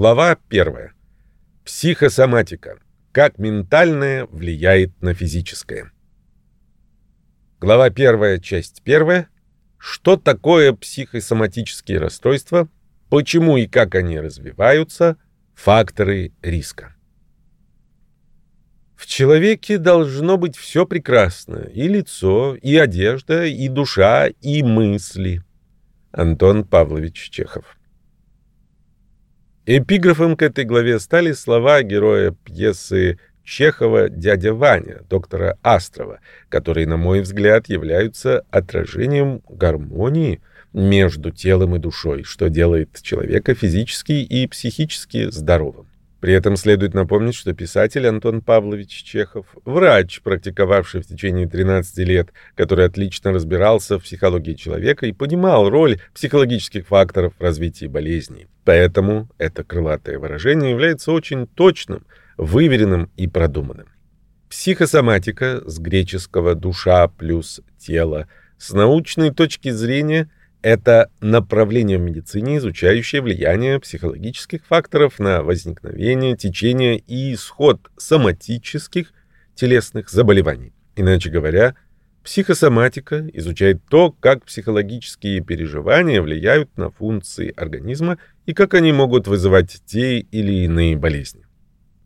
Глава 1. Психосоматика. Как ментальное влияет на физическое. Глава 1, часть 1. Что такое психосоматические расстройства? Почему и как они развиваются? Факторы риска. В человеке должно быть все прекрасно. И лицо, и одежда, и душа, и мысли. Антон Павлович Чехов. Эпиграфом к этой главе стали слова героя пьесы Чехова «Дядя Ваня» доктора Астрова, которые, на мой взгляд, являются отражением гармонии между телом и душой, что делает человека физически и психически здоровым. При этом следует напомнить, что писатель Антон Павлович Чехов, врач, практиковавший в течение 13 лет, который отлично разбирался в психологии человека и понимал роль психологических факторов в развитии болезней. Поэтому это крылатое выражение является очень точным, выверенным и продуманным. Психосоматика с греческого «душа» плюс «тело» с научной точки зрения – это направление в медицине, изучающее влияние психологических факторов на возникновение, течение и исход соматических телесных заболеваний. Иначе говоря, психосоматика изучает то, как психологические переживания влияют на функции организма и как они могут вызывать те или иные болезни.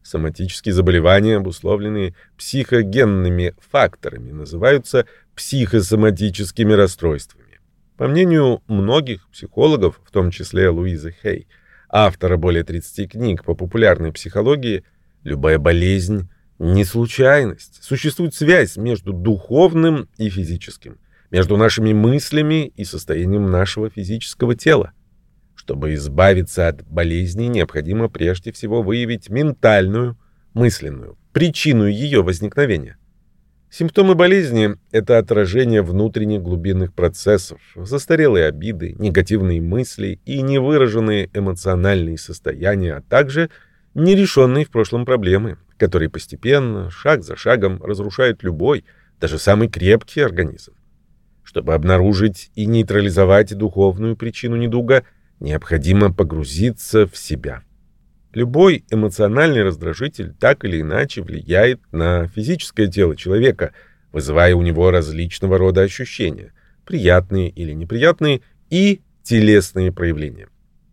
Соматические заболевания, обусловленные психогенными факторами, называются психосоматическими расстройствами. По мнению многих психологов, в том числе Луизы Хей, автора более 30 книг по популярной психологии, любая болезнь – не случайность. Существует связь между духовным и физическим, между нашими мыслями и состоянием нашего физического тела. Чтобы избавиться от болезни, необходимо прежде всего выявить ментальную, мысленную, причину ее возникновения. Симптомы болезни – это отражение внутренних глубинных процессов, застарелые обиды, негативные мысли и невыраженные эмоциональные состояния, а также нерешенные в прошлом проблемы, которые постепенно, шаг за шагом, разрушают любой, даже самый крепкий организм. Чтобы обнаружить и нейтрализовать духовную причину недуга, необходимо погрузиться в себя. Любой эмоциональный раздражитель так или иначе влияет на физическое тело человека, вызывая у него различного рода ощущения, приятные или неприятные, и телесные проявления.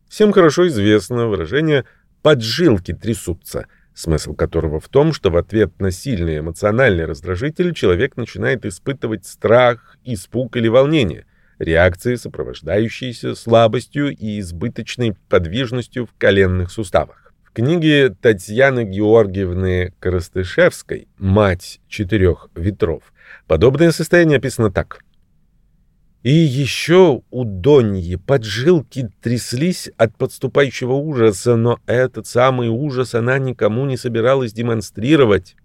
Всем хорошо известно выражение «поджилки трясутся», смысл которого в том, что в ответ на сильный эмоциональный раздражитель человек начинает испытывать страх, испуг или волнение, реакции, сопровождающиеся слабостью и избыточной подвижностью в коленных суставах. В книге Татьяны Георгиевны Коростышевской «Мать четырех ветров» подобное состояние описано так. И еще у Доньи поджилки тряслись от подступающего ужаса, но этот самый ужас она никому не собиралась демонстрировать.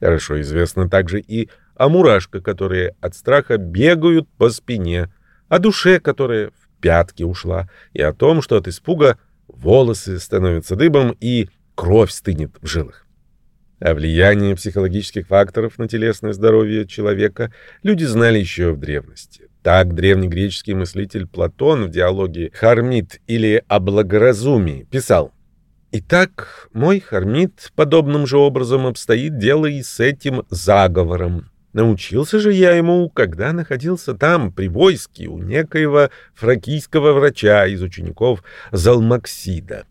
Хорошо известно также и о мурашках, которые от страха бегают по спине, о душе, которая в пятки ушла, и о том, что от испуга волосы становятся дыбом и кровь стынет в жилах. О влиянии психологических факторов на телесное здоровье человека люди знали еще в древности. Так древнегреческий мыслитель Платон в диалоге «Хармит» или «О благоразумии» писал «Итак, мой Хармит подобным же образом обстоит дело и с этим заговором. Научился же я ему, когда находился там, при войске, у некоего фракийского врача из учеников Залмаксида.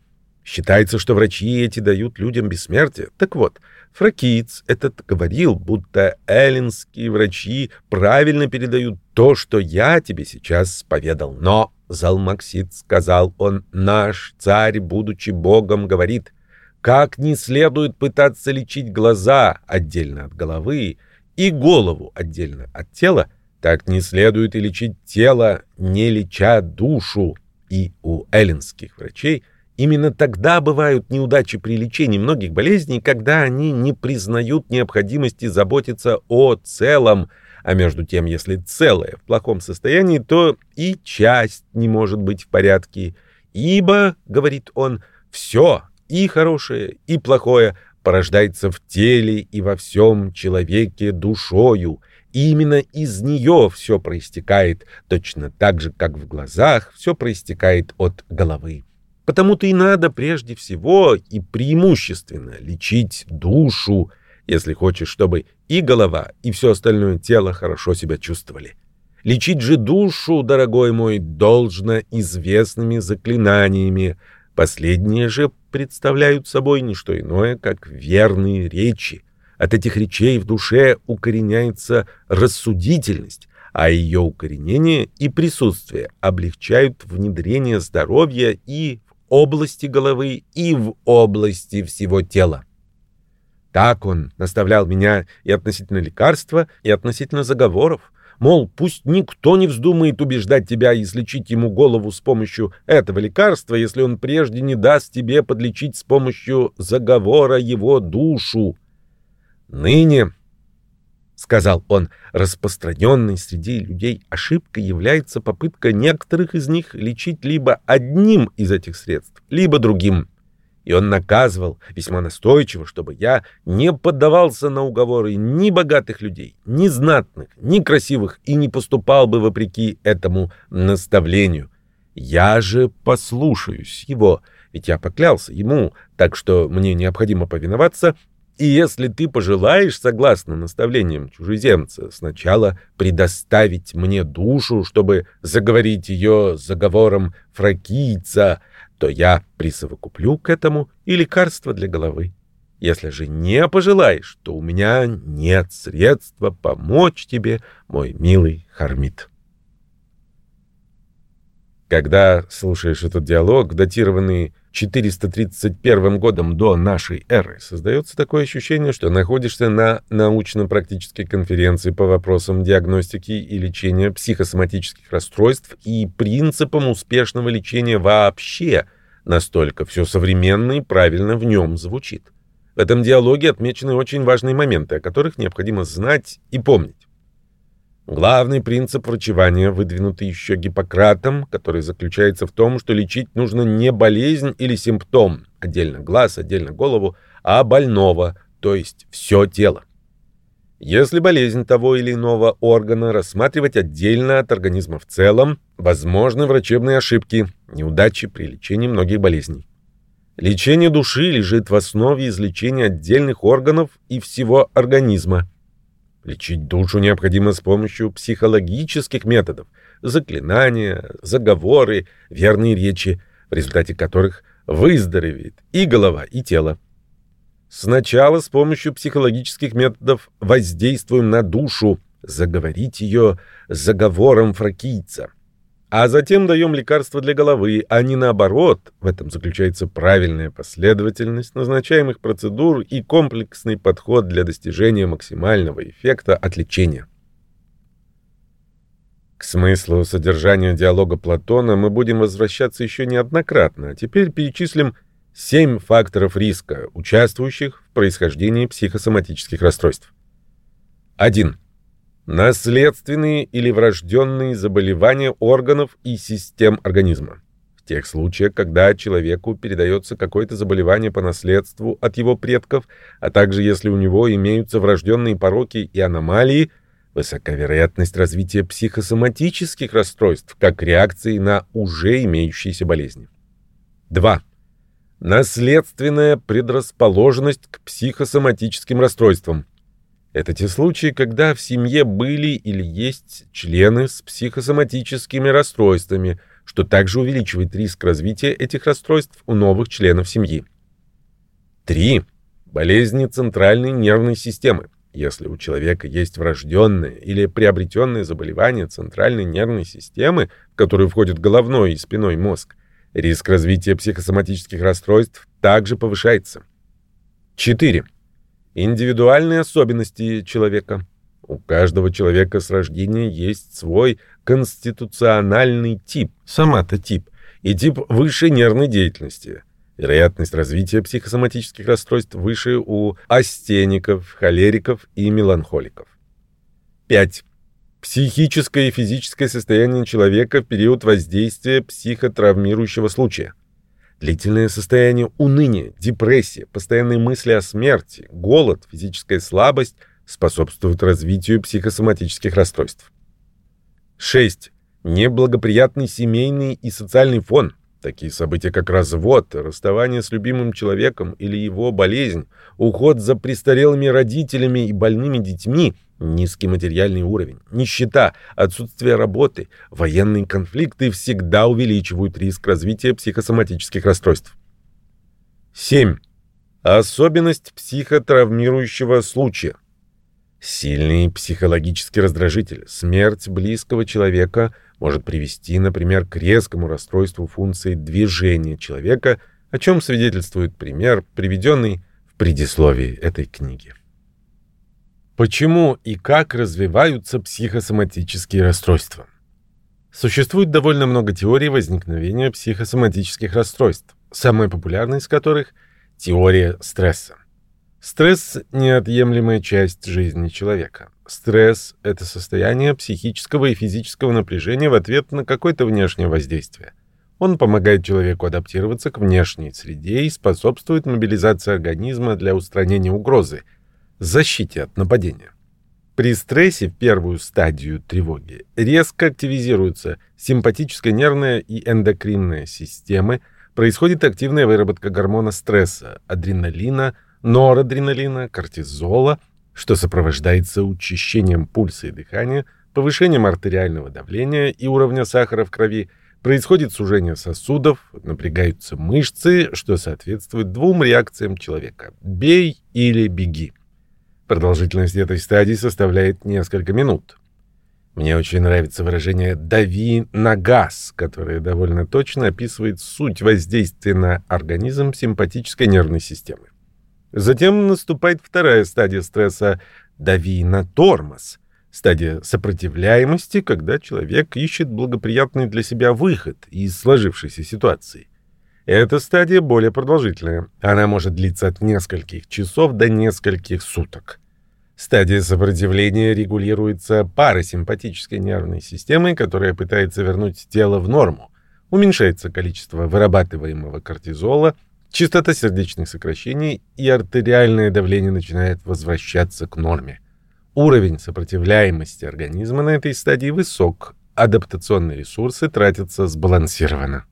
Считается, что врачи эти дают людям бессмертие. Так вот, фракиец этот говорил, будто эллинские врачи правильно передают то, что я тебе сейчас поведал. Но Залмаксид сказал он, наш царь, будучи богом, говорит, как не следует пытаться лечить глаза отдельно от головы, и голову отдельно от тела, так не следует и лечить тело, не леча душу. И у эллинских врачей именно тогда бывают неудачи при лечении многих болезней, когда они не признают необходимости заботиться о целом, а между тем, если целое в плохом состоянии, то и часть не может быть в порядке, ибо, говорит он, все, и хорошее, и плохое, порождается в теле и во всем человеке душою, и именно из нее все проистекает, точно так же, как в глазах все проистекает от головы. Потому-то и надо прежде всего и преимущественно лечить душу, если хочешь, чтобы и голова, и все остальное тело хорошо себя чувствовали. Лечить же душу, дорогой мой, должно известными заклинаниями. Последние же представляют собой не что иное, как верные речи. От этих речей в душе укореняется рассудительность, а ее укоренение и присутствие облегчают внедрение здоровья и в области головы, и в области всего тела. Так он наставлял меня и относительно лекарства, и относительно заговоров. Мол, пусть никто не вздумает убеждать тебя излечить ему голову с помощью этого лекарства, если он прежде не даст тебе подлечить с помощью заговора его душу. Ныне, — сказал он, — распространенной среди людей ошибкой является попытка некоторых из них лечить либо одним из этих средств, либо другим — и он наказывал весьма настойчиво, чтобы я не поддавался на уговоры ни богатых людей, ни знатных, ни красивых и не поступал бы вопреки этому наставлению. Я же послушаюсь его, ведь я поклялся ему, так что мне необходимо повиноваться, и если ты пожелаешь, согласно наставлениям чужеземца, сначала предоставить мне душу, чтобы заговорить ее заговором фракийца, то я присовокуплю к этому и лекарство для головы. Если же не пожелаешь, то у меня нет средства помочь тебе, мой милый Хармит. Когда слушаешь этот диалог, датированный 431 годом до нашей эры, создается такое ощущение, что находишься на научно-практической конференции по вопросам диагностики и лечения психосоматических расстройств и принципам успешного лечения вообще, настолько все современно и правильно в нем звучит. В этом диалоге отмечены очень важные моменты, о которых необходимо знать и помнить. Главный принцип врачевания, выдвинутый еще Гиппократом, который заключается в том, что лечить нужно не болезнь или симптом, отдельно глаз, отдельно голову, а больного, то есть все тело. Если болезнь того или иного органа рассматривать отдельно от организма в целом, возможны врачебные ошибки, неудачи при лечении многих болезней. Лечение души лежит в основе излечения отдельных органов и всего организма. Лечить душу необходимо с помощью психологических методов, заклинания, заговоры, верные речи, в результате которых выздоровеет и голова, и тело. Сначала с помощью психологических методов воздействуем на душу, заговорить ее заговором фракийца а затем даем лекарства для головы, а не наоборот. В этом заключается правильная последовательность назначаемых процедур и комплексный подход для достижения максимального эффекта от лечения. К смыслу содержания диалога Платона мы будем возвращаться еще неоднократно, а теперь перечислим семь факторов риска, участвующих в происхождении психосоматических расстройств. 1. Наследственные или врожденные заболевания органов и систем организма. В тех случаях, когда человеку передается какое-то заболевание по наследству от его предков, а также если у него имеются врожденные пороки и аномалии, высока вероятность развития психосоматических расстройств как реакции на уже имеющиеся болезни. 2. Наследственная предрасположенность к психосоматическим расстройствам – это те случаи, когда в семье были или есть члены с психосоматическими расстройствами, что также увеличивает риск развития этих расстройств у новых членов семьи. 3. Болезни центральной нервной системы. Если у человека есть врожденное или приобретенное заболевание центральной нервной системы, в которую входит головной и спиной мозг, риск развития психосоматических расстройств также повышается. 4. Индивидуальные особенности человека. У каждого человека с рождения есть свой конституциональный тип, соматотип, и тип высшей нервной деятельности. Вероятность развития психосоматических расстройств выше у астеников, холериков и меланхоликов. 5. Психическое и физическое состояние человека в период воздействия психотравмирующего случая. Длительное состояние уныния, депрессия, постоянные мысли о смерти, голод, физическая слабость способствуют развитию психосоматических расстройств. 6. Неблагоприятный семейный и социальный фон. Такие события, как развод, расставание с любимым человеком или его болезнь, уход за престарелыми родителями и больными детьми, низкий материальный уровень, нищета, отсутствие работы, военные конфликты всегда увеличивают риск развития психосоматических расстройств. 7. Особенность психотравмирующего случая. Сильный психологический раздражитель, смерть близкого человека может привести, например, к резкому расстройству функции движения человека, о чем свидетельствует пример, приведенный в предисловии этой книги. Почему и как развиваются психосоматические расстройства? Существует довольно много теорий возникновения психосоматических расстройств самая популярная из которых — теория стресса. Стресс — неотъемлемая часть жизни человека. Стресс — это состояние психического и физического напряжения в ответ на какое-то внешнее воздействие. Он помогает человеку адаптироваться к внешней среде и способствует мобилизации организма для устранения угрозы, защите от нападения. При стрессе в первую стадию тревоги резко активизируются симпатическая нервная и эндокринная системы, происходит активная выработка гормона стресса, адреналина, норадреналина, кортизола, что сопровождается учащением пульса и дыхания, повышением артериального давления и уровня сахара в крови, происходит сужение сосудов, напрягаются мышцы, что соответствует двум реакциям человека – бей или беги. Продолжительность этой стадии составляет несколько минут. Мне очень нравится выражение «дави на газ», которое довольно точно описывает суть воздействия на организм симпатической нервной системы. Затем наступает вторая стадия стресса «дави на тормоз», стадия сопротивляемости, когда человек ищет благоприятный для себя выход из сложившейся ситуации. Эта стадия более продолжительная. Она может длиться от нескольких часов до нескольких суток. Стадия сопротивления регулируется парасимпатической нервной системой, которая пытается вернуть тело в норму. Уменьшается количество вырабатываемого кортизола, частота сердечных сокращений и артериальное давление начинает возвращаться к норме. Уровень сопротивляемости организма на этой стадии высок, адаптационные ресурсы тратятся сбалансированно.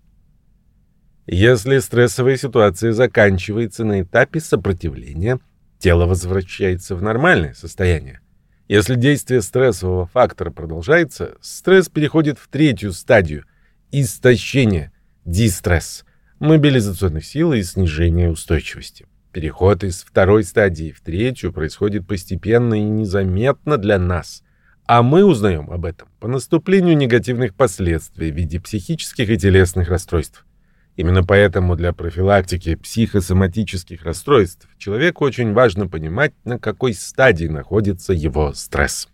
Если стрессовая ситуация заканчивается на этапе сопротивления – тело возвращается в нормальное состояние. Если действие стрессового фактора продолжается, стресс переходит в третью стадию – истощение, дистресс, мобилизационных сил и снижение устойчивости. Переход из второй стадии в третью происходит постепенно и незаметно для нас, а мы узнаем об этом по наступлению негативных последствий в виде психических и телесных расстройств. Именно поэтому для профилактики психосоматических расстройств человеку очень важно понимать, на какой стадии находится его стресс.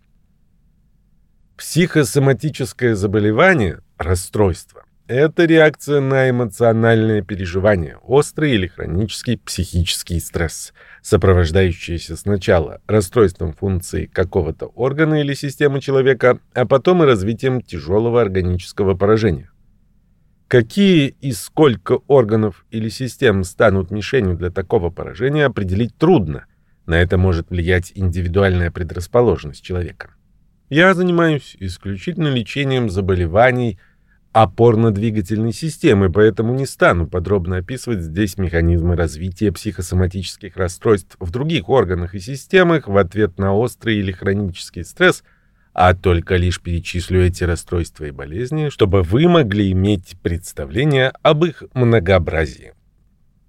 Психосоматическое заболевание, расстройство, это реакция на эмоциональное переживание, острый или хронический психический стресс, сопровождающийся сначала расстройством функций какого-то органа или системы человека, а потом и развитием тяжелого органического поражения. Какие и сколько органов или систем станут мишенью для такого поражения, определить трудно. На это может влиять индивидуальная предрасположенность человека. Я занимаюсь исключительно лечением заболеваний опорно-двигательной системы, поэтому не стану подробно описывать здесь механизмы развития психосоматических расстройств в других органах и системах в ответ на острый или хронический стресс – а только лишь перечислю эти расстройства и болезни, чтобы вы могли иметь представление об их многообразии.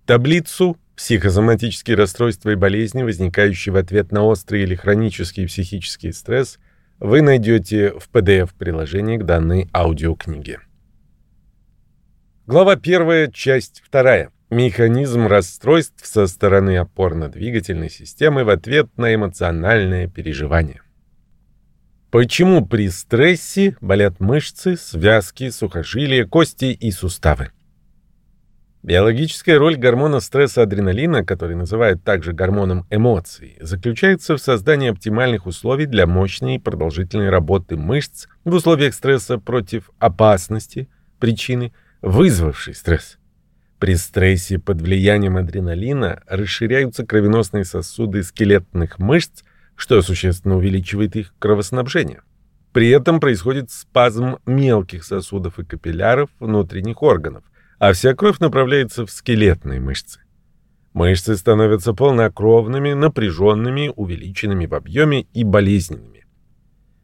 Таблицу «Психосоматические расстройства и болезни, возникающие в ответ на острый или хронический психический стресс» вы найдете в PDF-приложении к данной аудиокниге. Глава 1, часть 2. Механизм расстройств со стороны опорно-двигательной системы в ответ на эмоциональное переживание. Почему при стрессе болят мышцы, связки, сухожилия, кости и суставы? Биологическая роль гормона стресса адреналина, который называют также гормоном эмоций, заключается в создании оптимальных условий для мощной и продолжительной работы мышц в условиях стресса против опасности, причины, вызвавшей стресс. При стрессе под влиянием адреналина расширяются кровеносные сосуды скелетных мышц, что существенно увеличивает их кровоснабжение. При этом происходит спазм мелких сосудов и капилляров внутренних органов, а вся кровь направляется в скелетные мышцы. Мышцы становятся полнокровными, напряженными, увеличенными в объеме и болезненными.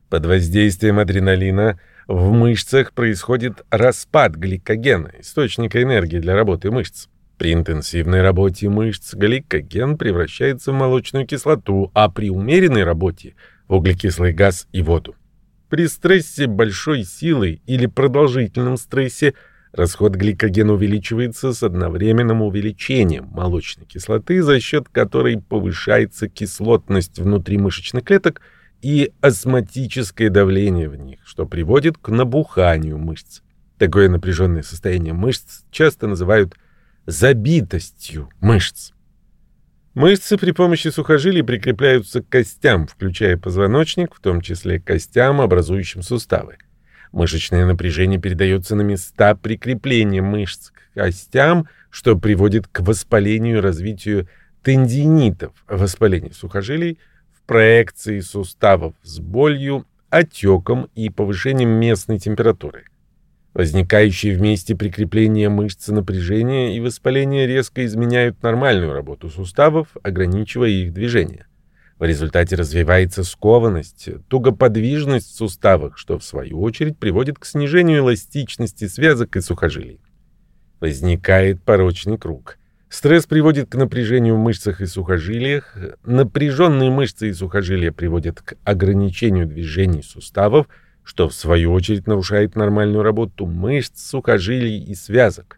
Под воздействием адреналина в мышцах происходит распад гликогена, источника энергии для работы мышц. При интенсивной работе мышц гликоген превращается в молочную кислоту, а при умеренной работе – в углекислый газ и воду. При стрессе большой силы или продолжительном стрессе расход гликогена увеличивается с одновременным увеличением молочной кислоты, за счет которой повышается кислотность внутри мышечных клеток и осмотическое давление в них, что приводит к набуханию мышц. Такое напряженное состояние мышц часто называют забитостью мышц. Мышцы при помощи сухожилий прикрепляются к костям, включая позвоночник, в том числе к костям, образующим суставы. Мышечное напряжение передается на места прикрепления мышц к костям, что приводит к воспалению и развитию тендинитов, воспалению сухожилий, в проекции суставов с болью, отеком и повышением местной температуры. Возникающие вместе прикрепления мышц напряжения и воспаления резко изменяют нормальную работу суставов, ограничивая их движение. В результате развивается скованность, тугоподвижность в суставах, что в свою очередь приводит к снижению эластичности связок и сухожилий. Возникает порочный круг. Стресс приводит к напряжению в мышцах и сухожилиях, напряженные мышцы и сухожилия приводят к ограничению движений суставов, что в свою очередь нарушает нормальную работу мышц, сухожилий и связок.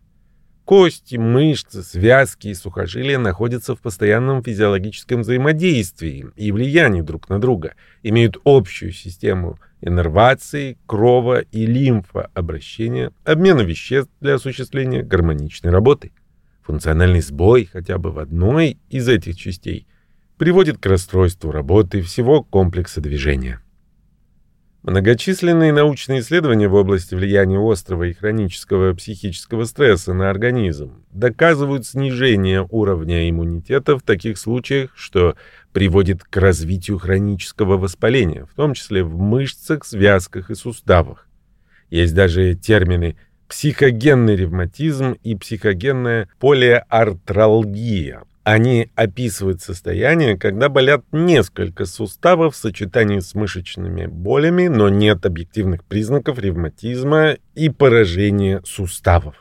Кости, мышцы, связки и сухожилия находятся в постоянном физиологическом взаимодействии и влиянии друг на друга, имеют общую систему иннервации, крова и лимфообращения, обмена веществ для осуществления гармоничной работы. Функциональный сбой хотя бы в одной из этих частей приводит к расстройству работы всего комплекса движения. Многочисленные научные исследования в области влияния острого и хронического психического стресса на организм доказывают снижение уровня иммунитета в таких случаях, что приводит к развитию хронического воспаления, в том числе в мышцах, связках и суставах. Есть даже термины психогенный ревматизм и психогенная полиартралгия. Они описывают состояние, когда болят несколько суставов в сочетании с мышечными болями, но нет объективных признаков ревматизма и поражения суставов.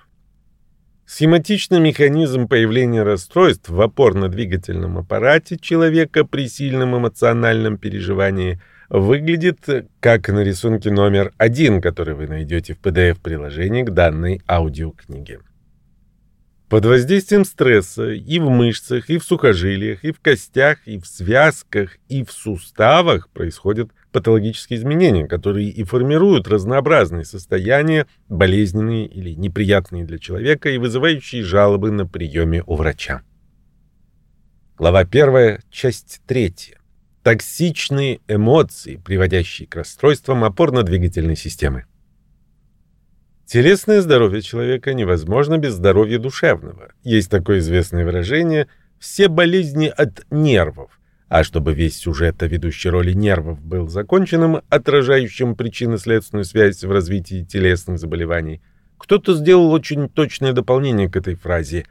Схематичный механизм появления расстройств в опорно-двигательном аппарате человека при сильном эмоциональном переживании выглядит как на рисунке номер один, который вы найдете в PDF-приложении к данной аудиокниге. Под воздействием стресса и в мышцах, и в сухожилиях, и в костях, и в связках, и в суставах происходят патологические изменения, которые и формируют разнообразные состояния, болезненные или неприятные для человека и вызывающие жалобы на приеме у врача. Глава 1, часть 3. Токсичные эмоции, приводящие к расстройствам опорно-двигательной системы. Телесное здоровье человека невозможно без здоровья душевного. Есть такое известное выражение «все болезни от нервов». А чтобы весь сюжет о ведущей роли нервов был законченным, отражающим причинно-следственную связь в развитии телесных заболеваний, кто-то сделал очень точное дополнение к этой фразе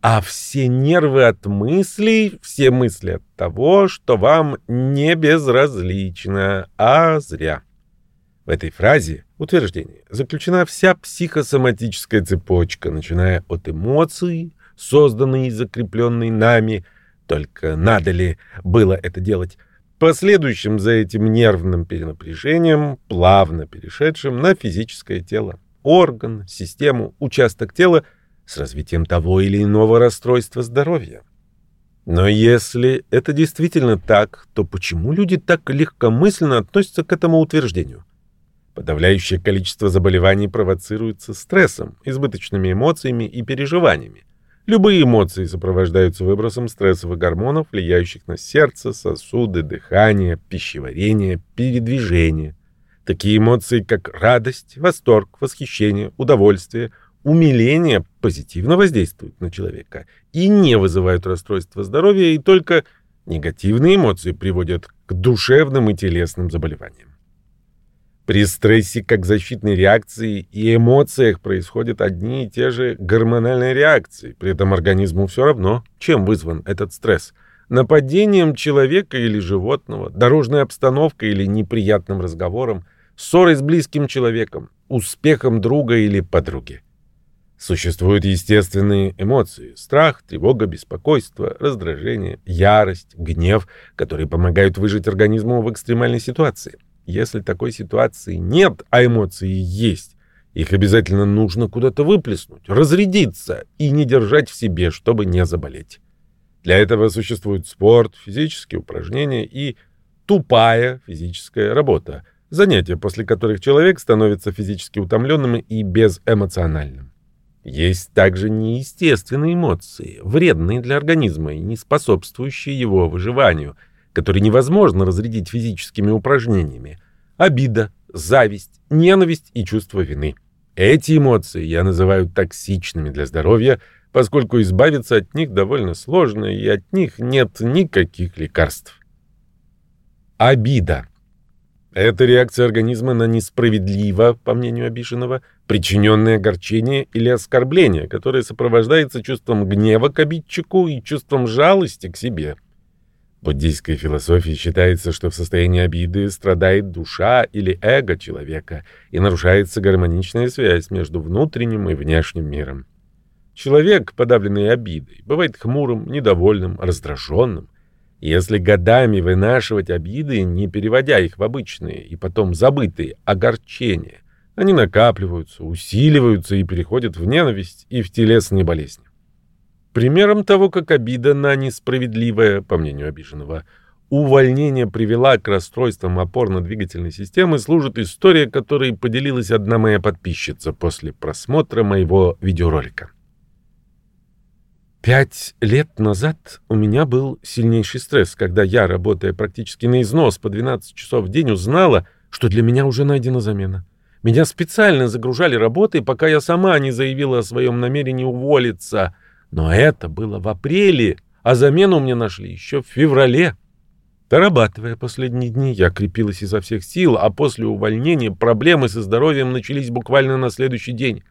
«А все нервы от мыслей, все мысли от того, что вам не безразлично, а зря». В этой фразе, утверждении, заключена вся психосоматическая цепочка, начиная от эмоций, созданной и закрепленной нами, только надо ли было это делать, последующим за этим нервным перенапряжением, плавно перешедшим на физическое тело, орган, систему, участок тела с развитием того или иного расстройства здоровья. Но если это действительно так, то почему люди так легкомысленно относятся к этому утверждению? Подавляющее количество заболеваний провоцируется стрессом, избыточными эмоциями и переживаниями. Любые эмоции сопровождаются выбросом стрессовых гормонов, влияющих на сердце, сосуды, дыхание, пищеварение, передвижение. Такие эмоции, как радость, восторг, восхищение, удовольствие, умиление позитивно воздействуют на человека и не вызывают расстройства здоровья, и только негативные эмоции приводят к душевным и телесным заболеваниям. При стрессе, как защитной реакции и эмоциях происходят одни и те же гормональные реакции. При этом организму все равно, чем вызван этот стресс. Нападением человека или животного, дорожной обстановкой или неприятным разговором, ссорой с близким человеком, успехом друга или подруги. Существуют естественные эмоции – страх, тревога, беспокойство, раздражение, ярость, гнев, которые помогают выжить организму в экстремальной ситуации. Если такой ситуации нет, а эмоции есть, их обязательно нужно куда-то выплеснуть, разрядиться и не держать в себе, чтобы не заболеть. Для этого существует спорт, физические упражнения и тупая физическая работа, занятия, после которых человек становится физически утомленным и безэмоциональным. Есть также неестественные эмоции, вредные для организма и не способствующие его выживанию – который невозможно разрядить физическими упражнениями. Обида, зависть, ненависть и чувство вины. Эти эмоции я называю токсичными для здоровья, поскольку избавиться от них довольно сложно, и от них нет никаких лекарств. Обида. Это реакция организма на несправедливо, по мнению обиженного, причиненное огорчение или оскорбление, которое сопровождается чувством гнева к обидчику и чувством жалости к себе. Буддийской философии считается, что в состоянии обиды страдает душа или эго человека и нарушается гармоничная связь между внутренним и внешним миром. Человек, подавленный обидой, бывает хмурым, недовольным, раздраженным. Если годами вынашивать обиды, не переводя их в обычные и потом забытые огорчения, они накапливаются, усиливаются и переходят в ненависть и в телесные болезни. Примером того, как обида на несправедливое, по мнению обиженного, увольнение привела к расстройствам опорно-двигательной системы, служит история, которой поделилась одна моя подписчица после просмотра моего видеоролика. Пять лет назад у меня был сильнейший стресс, когда я, работая практически на износ по 12 часов в день, узнала, что для меня уже найдена замена. Меня специально загружали работой, пока я сама не заявила о своем намерении уволиться – но это было в апреле, а замену мне нашли еще в феврале. Дорабатывая последние дни, я крепилась изо всех сил, а после увольнения проблемы со здоровьем начались буквально на следующий день.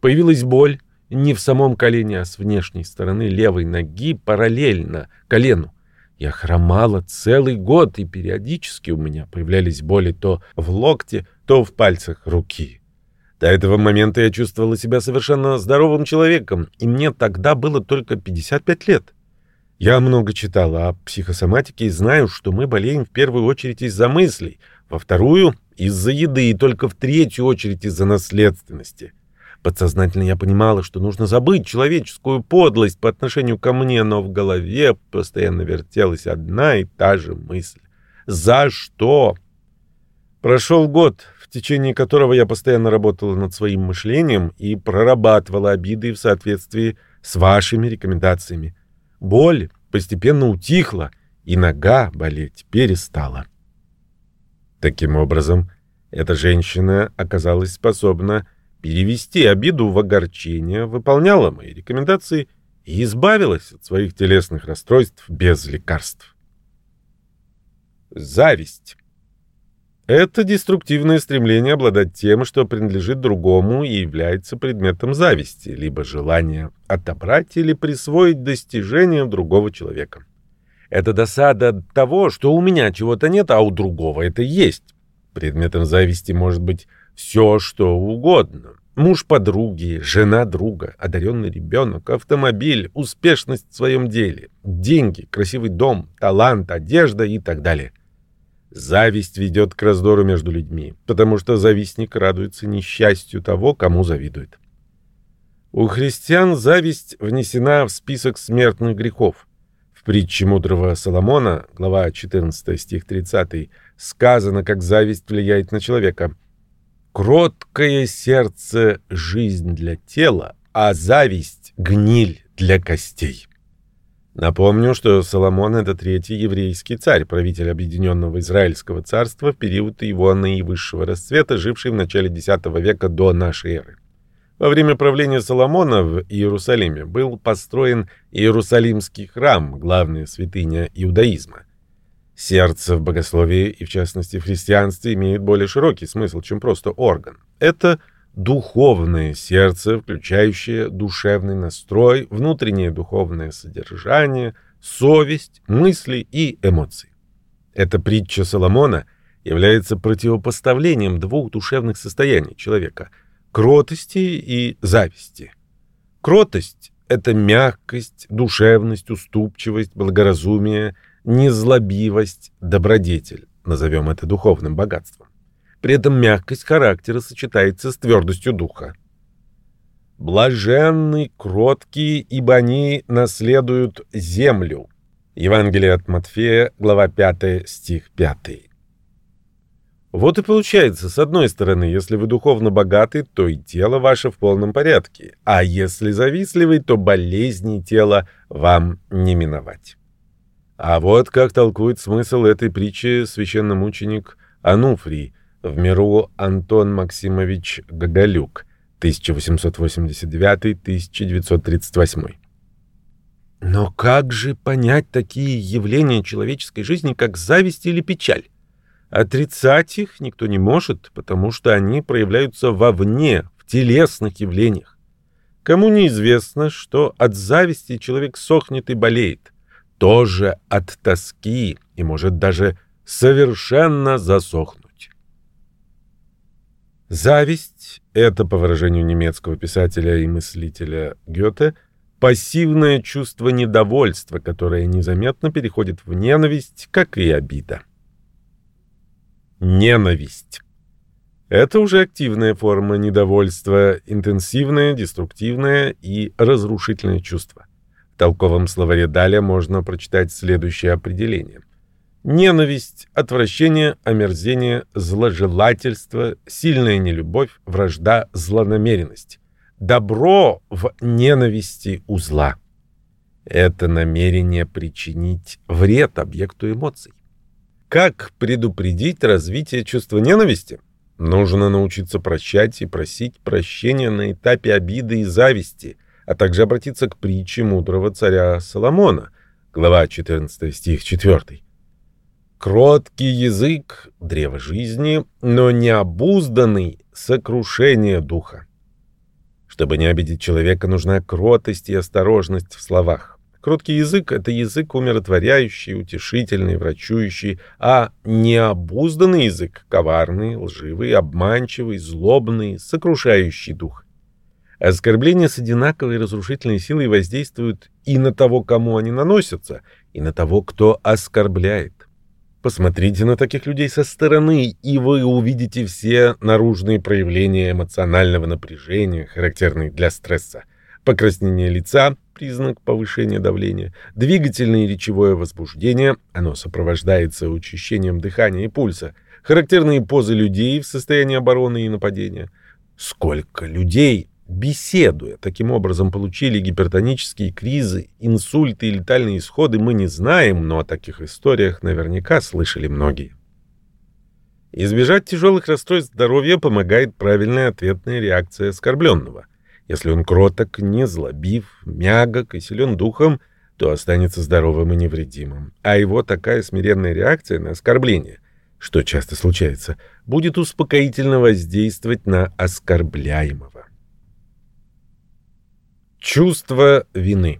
Появилась боль не в самом колене, а с внешней стороны левой ноги параллельно колену. Я хромала целый год, и периодически у меня появлялись боли то в локте, то в пальцах руки. До этого момента я чувствовала себя совершенно здоровым человеком, и мне тогда было только 55 лет. Я много читала о психосоматике и знаю, что мы болеем в первую очередь из-за мыслей, во вторую — из-за еды и только в третью очередь из-за наследственности. Подсознательно я понимала, что нужно забыть человеческую подлость по отношению ко мне, но в голове постоянно вертелась одна и та же мысль. «За что?» Прошел год, течение которого я постоянно работала над своим мышлением и прорабатывала обиды в соответствии с вашими рекомендациями. Боль постепенно утихла, и нога болеть перестала. Таким образом, эта женщина оказалась способна перевести обиду в огорчение, выполняла мои рекомендации и избавилась от своих телесных расстройств без лекарств. Зависть. Это деструктивное стремление обладать тем, что принадлежит другому и является предметом зависти, либо желание отобрать или присвоить достижения другого человека. Это досада от того, что у меня чего-то нет, а у другого это есть. Предметом зависти может быть все, что угодно. Муж подруги, жена друга, одаренный ребенок, автомобиль, успешность в своем деле, деньги, красивый дом, талант, одежда и так далее – Зависть ведет к раздору между людьми, потому что завистник радуется несчастью того, кому завидует. У христиан зависть внесена в список смертных грехов. В притче мудрого Соломона, глава 14, стих 30, сказано, как зависть влияет на человека. «Кроткое сердце — жизнь для тела, а зависть — гниль для костей». Напомню, что Соломон — это третий еврейский царь, правитель Объединенного Израильского царства в период его наивысшего расцвета, живший в начале X века до нашей эры. Во время правления Соломона в Иерусалиме был построен Иерусалимский храм, главная святыня иудаизма. Сердце в богословии и, в частности, в христианстве имеет более широкий смысл, чем просто орган. Это духовное сердце, включающее душевный настрой, внутреннее духовное содержание, совесть, мысли и эмоции. Эта притча Соломона является противопоставлением двух душевных состояний человека – кротости и зависти. Кротость – это мягкость, душевность, уступчивость, благоразумие, незлобивость, добродетель, назовем это духовным богатством. При этом мягкость характера сочетается с твердостью духа. «Блаженны кроткие, ибо они наследуют землю». Евангелие от Матфея, глава 5, стих 5. Вот и получается, с одной стороны, если вы духовно богаты, то и тело ваше в полном порядке, а если завистливый, то болезни тела вам не миновать. А вот как толкует смысл этой притчи священномученик Ануфрий – в миру Антон Максимович Гоголюк, 1889-1938. Но как же понять такие явления человеческой жизни, как зависть или печаль? Отрицать их никто не может, потому что они проявляются вовне, в телесных явлениях. Кому неизвестно, что от зависти человек сохнет и болеет, тоже от тоски и может даже совершенно засохнуть. Зависть — это, по выражению немецкого писателя и мыслителя Гёте, пассивное чувство недовольства, которое незаметно переходит в ненависть, как и обида. Ненависть. Это уже активная форма недовольства, интенсивное, деструктивное и разрушительное чувство. В толковом словаре далее можно прочитать следующее определение – Ненависть, отвращение, омерзение, зложелательство, сильная нелюбовь, вражда, злонамеренность. Добро в ненависти узла. Это намерение причинить вред объекту эмоций. Как предупредить развитие чувства ненависти? Нужно научиться прощать и просить прощения на этапе обиды и зависти, а также обратиться к притче мудрого царя Соломона, глава 14 стих 4. Кроткий язык — древо жизни, но необузданный — сокрушение духа. Чтобы не обидеть человека, нужна кротость и осторожность в словах. Кроткий язык — это язык умиротворяющий, утешительный, врачующий, а необузданный язык — коварный, лживый, обманчивый, злобный, сокрушающий дух. Оскорбления с одинаковой разрушительной силой воздействуют и на того, кому они наносятся, и на того, кто оскорбляет. Посмотрите на таких людей со стороны, и вы увидите все наружные проявления эмоционального напряжения, характерные для стресса. Покраснение лица – признак повышения давления, двигательное и речевое возбуждение, оно сопровождается учащением дыхания и пульса, характерные позы людей в состоянии обороны и нападения. Сколько людей беседуя, таким образом получили гипертонические кризы, инсульты и летальные исходы, мы не знаем, но о таких историях наверняка слышали многие. Избежать тяжелых расстройств здоровья помогает правильная ответная реакция оскорбленного. Если он кроток, не злобив, мягок и силен духом, то останется здоровым и невредимым. А его такая смиренная реакция на оскорбление, что часто случается, будет успокоительно воздействовать на оскорбляемого. Чувство вины.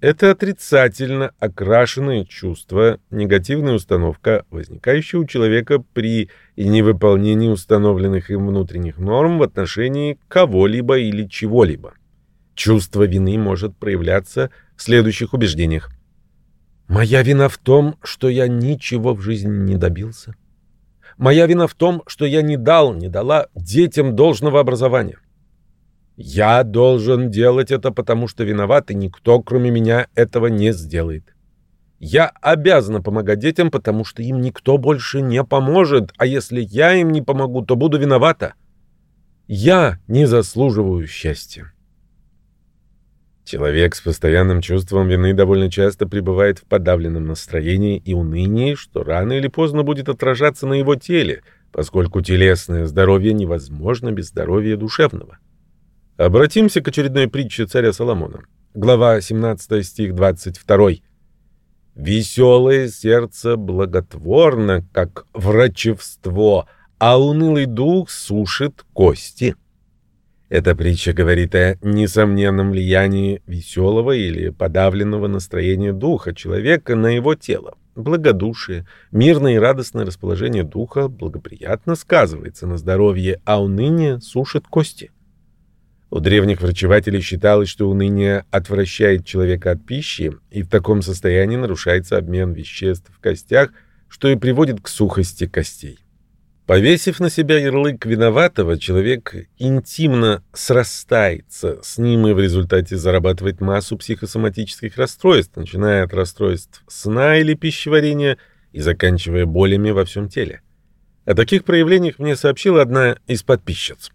Это отрицательно окрашенное чувство, негативная установка, возникающая у человека при невыполнении установленных им внутренних норм в отношении кого-либо или чего-либо. Чувство вины может проявляться в следующих убеждениях. Моя вина в том, что я ничего в жизни не добился. Моя вина в том, что я не дал, не дала детям должного образования. Я должен делать это, потому что виноват, и никто, кроме меня, этого не сделает. Я обязана помогать детям, потому что им никто больше не поможет, а если я им не помогу, то буду виновата. Я не заслуживаю счастья. Человек с постоянным чувством вины довольно часто пребывает в подавленном настроении и унынии, что рано или поздно будет отражаться на его теле, поскольку телесное здоровье невозможно без здоровья душевного. Обратимся к очередной притче царя Соломона. Глава 17, стих 22. Веселое сердце благотворно, как врачевство, а унылый дух сушит кости. Эта притча говорит о несомненном влиянии веселого или подавленного настроения духа человека на его тело. Благодушие, мирное и радостное расположение духа благоприятно сказывается на здоровье, а уныние сушит кости. У древних врачевателей считалось, что уныние отвращает человека от пищи, и в таком состоянии нарушается обмен веществ в костях, что и приводит к сухости костей. Повесив на себя ярлык виноватого, человек интимно срастается с ним и в результате зарабатывает массу психосоматических расстройств, начиная от расстройств сна или пищеварения и заканчивая болями во всем теле. О таких проявлениях мне сообщила одна из подписчиц.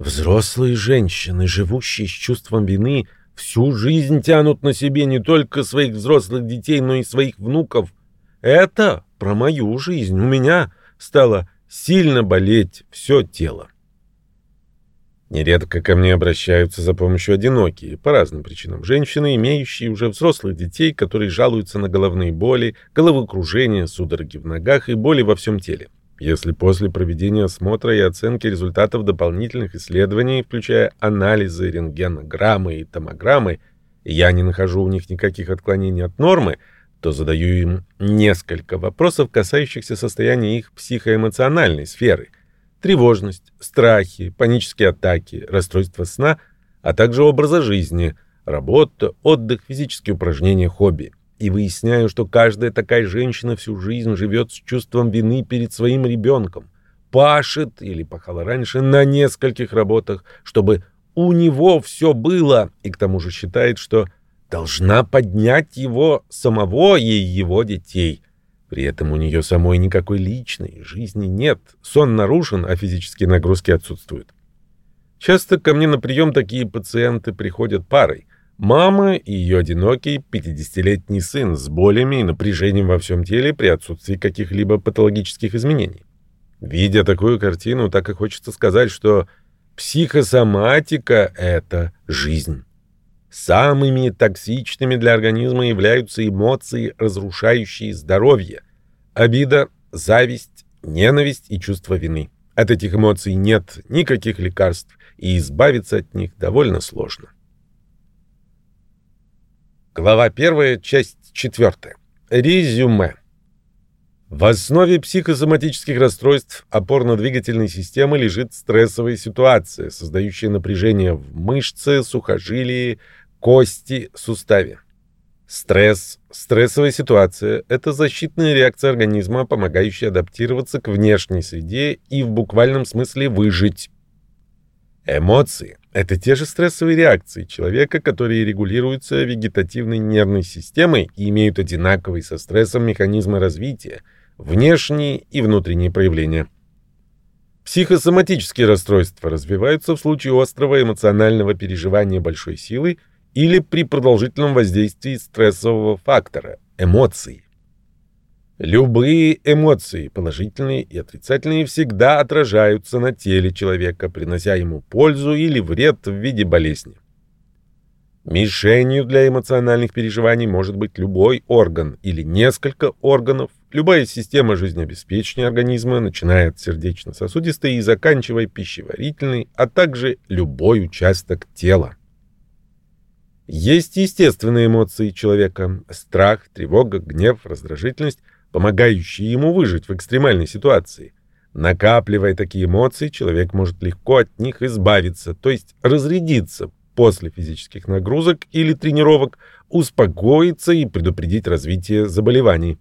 Взрослые женщины, живущие с чувством вины, всю жизнь тянут на себе не только своих взрослых детей, но и своих внуков. Это про мою жизнь. У меня стало сильно болеть все тело. Нередко ко мне обращаются за помощью одинокие, по разным причинам, женщины, имеющие уже взрослых детей, которые жалуются на головные боли, головокружение, судороги в ногах и боли во всем теле. Если после проведения осмотра и оценки результатов дополнительных исследований, включая анализы, рентгенограммы и томограммы, я не нахожу у них никаких отклонений от нормы, то задаю им несколько вопросов, касающихся состояния их психоэмоциональной сферы. Тревожность, страхи, панические атаки, расстройство сна, а также образа жизни, работа, отдых, физические упражнения, хобби. И выясняю, что каждая такая женщина всю жизнь живет с чувством вины перед своим ребенком, пашет или пахала раньше на нескольких работах, чтобы у него все было, и к тому же считает, что должна поднять его самого и его детей. При этом у нее самой никакой личной жизни нет. Сон нарушен, а физические нагрузки отсутствуют. Часто ко мне на прием такие пациенты приходят парой. Мама и ее одинокий 50-летний сын с болями и напряжением во всем теле при отсутствии каких-либо патологических изменений. Видя такую картину, так и хочется сказать, что психосоматика — это жизнь. Самыми токсичными для организма являются эмоции, разрушающие здоровье. Обида, зависть, ненависть и чувство вины. От этих эмоций нет никаких лекарств, и избавиться от них довольно сложно. Глава 1, часть 4. Резюме. В основе психосоматических расстройств опорно-двигательной системы лежит стрессовая ситуация, создающая напряжение в мышце, сухожилии, Кости, суставе. Стресс, стрессовая ситуация – это защитная реакция организма, помогающая адаптироваться к внешней среде и в буквальном смысле выжить. Эмоции – это те же стрессовые реакции человека, которые регулируются вегетативной нервной системой и имеют одинаковый со стрессом механизмы развития, внешние и внутренние проявления. Психосоматические расстройства развиваются в случае острого эмоционального переживания большой силы – или при продолжительном воздействии стрессового фактора – эмоций. Любые эмоции, положительные и отрицательные, всегда отражаются на теле человека, принося ему пользу или вред в виде болезни. Мишенью для эмоциональных переживаний может быть любой орган или несколько органов, любая система жизнеобеспечения организма, начиная от сердечно-сосудистой и заканчивая пищеварительной, а также любой участок тела. Есть естественные эмоции человека – страх, тревога, гнев, раздражительность, помогающие ему выжить в экстремальной ситуации. Накапливая такие эмоции, человек может легко от них избавиться, то есть разрядиться после физических нагрузок или тренировок, успокоиться и предупредить развитие заболеваний.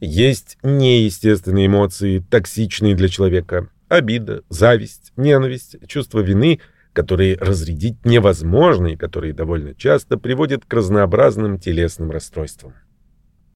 Есть неестественные эмоции, токсичные для человека – обида, зависть, ненависть, чувство вины – которые разрядить невозможно и которые довольно часто приводят к разнообразным телесным расстройствам.